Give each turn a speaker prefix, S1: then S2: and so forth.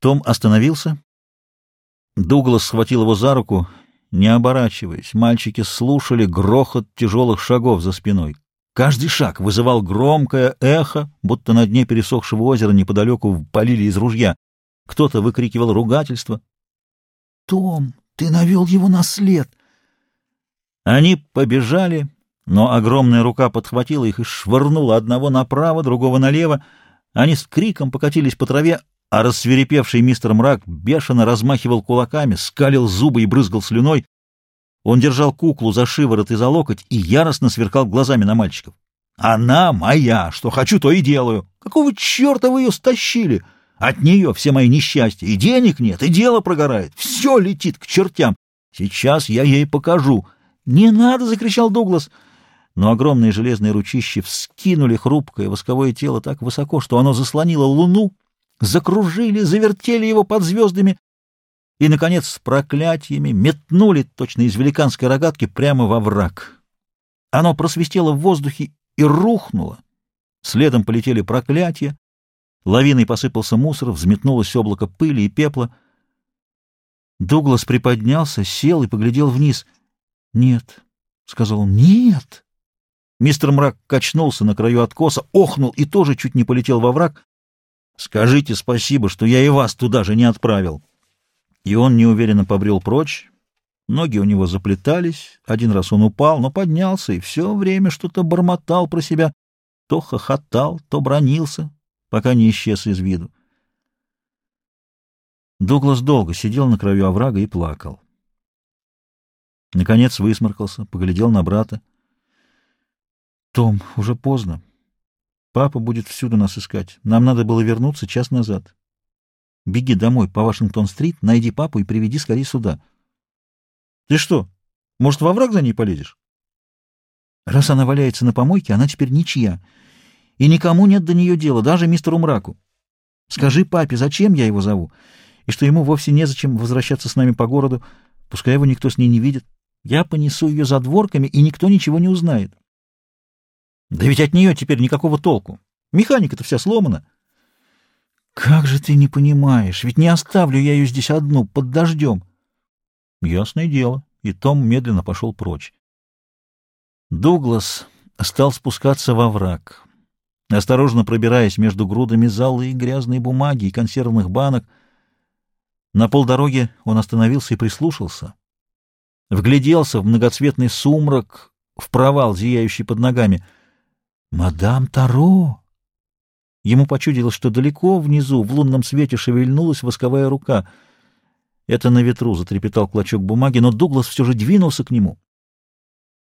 S1: Том остановился. Дуглас схватил его за руку, не оборачиваясь. Мальчики слушали грохот тяжелых шагов за спиной. Каждый шаг вызывал громкое эхо, будто на дне пересохшего озера неподалеку полили из ружья. Кто-то выкрикивал ругательство.
S2: «Том, ты навел его на след!»
S1: Они побежали, но огромная рука подхватила их и швырнула одного направо, другого налево. Они с криком покатились по траве, а рассверепевший мистер Мрак бешено размахивал кулаками, скалил зубы и брызгал слюной. Он держал куклу за шиворот и за локоть и яростно сверкал глазами на мальчиков. «Она моя! Что хочу, то и делаю! Какого черта вы ее стащили? От нее все мои несчастья, и денег нет, и дело прогорает, все летит к чертям! Сейчас я ей покажу!» «Не надо!» — закричал Дуглас. Но огромные железные ручищи вскинули хрупкое восковое тело так высоко, что оно заслонило луну, закружили, завертели его под звездами и, наконец, с проклятиями метнули точно из великанской рогатки прямо во враг. Оно просвистело в воздухе и рухнуло. Следом полетели проклятия, лавиной посыпался мусор, взметнулось облако пыли и пепла. Дуглас приподнялся, сел и поглядел вниз. «Нет», — сказал он, — «нет». Мистер Мрак качнулся на краю откоса, охнул и тоже чуть не полетел во враг. Скажите спасибо, что я и вас туда же не отправил. И он неуверенно побрел прочь. Ноги у него заплетались. Один раз он упал, но поднялся и все время что-то бормотал про себя. То хохотал, то бронился, пока не исчез из виду. Дуглас долго сидел на краю оврага и плакал. Наконец высморкался, поглядел на брата. — Том, уже поздно. Папа будет всюду нас искать. Нам надо было вернуться час назад. Беги домой по Вашингтон-стрит, найди папу и приведи скорее сюда. Ты что, может, во враг за ней полезешь? Раз она валяется на помойке, она теперь ничья. И никому нет до нее дела, даже мистеру Мраку. Скажи папе, зачем я его зову, и что ему вовсе незачем возвращаться с нами по городу, пускай его никто с ней не видит. Я понесу ее за дворками, и никто ничего не узнает. Да ведь от нее теперь никакого толку. Механика-то вся сломана. Как же ты не понимаешь? Ведь не оставлю я ее здесь одну, под дождем. Ясное дело. И Том медленно пошел прочь. Дуглас стал спускаться во враг. Осторожно пробираясь между грудами золы и грязной бумаги и консервных банок, на полдороге он остановился и прислушался. Вгляделся в многоцветный сумрак, в провал, зияющий под ногами — «Мадам Таро!» Ему почудилось, что далеко внизу в лунном свете шевельнулась восковая рука. Это на ветру затрепетал клочок бумаги, но Дуглас все же двинулся к нему.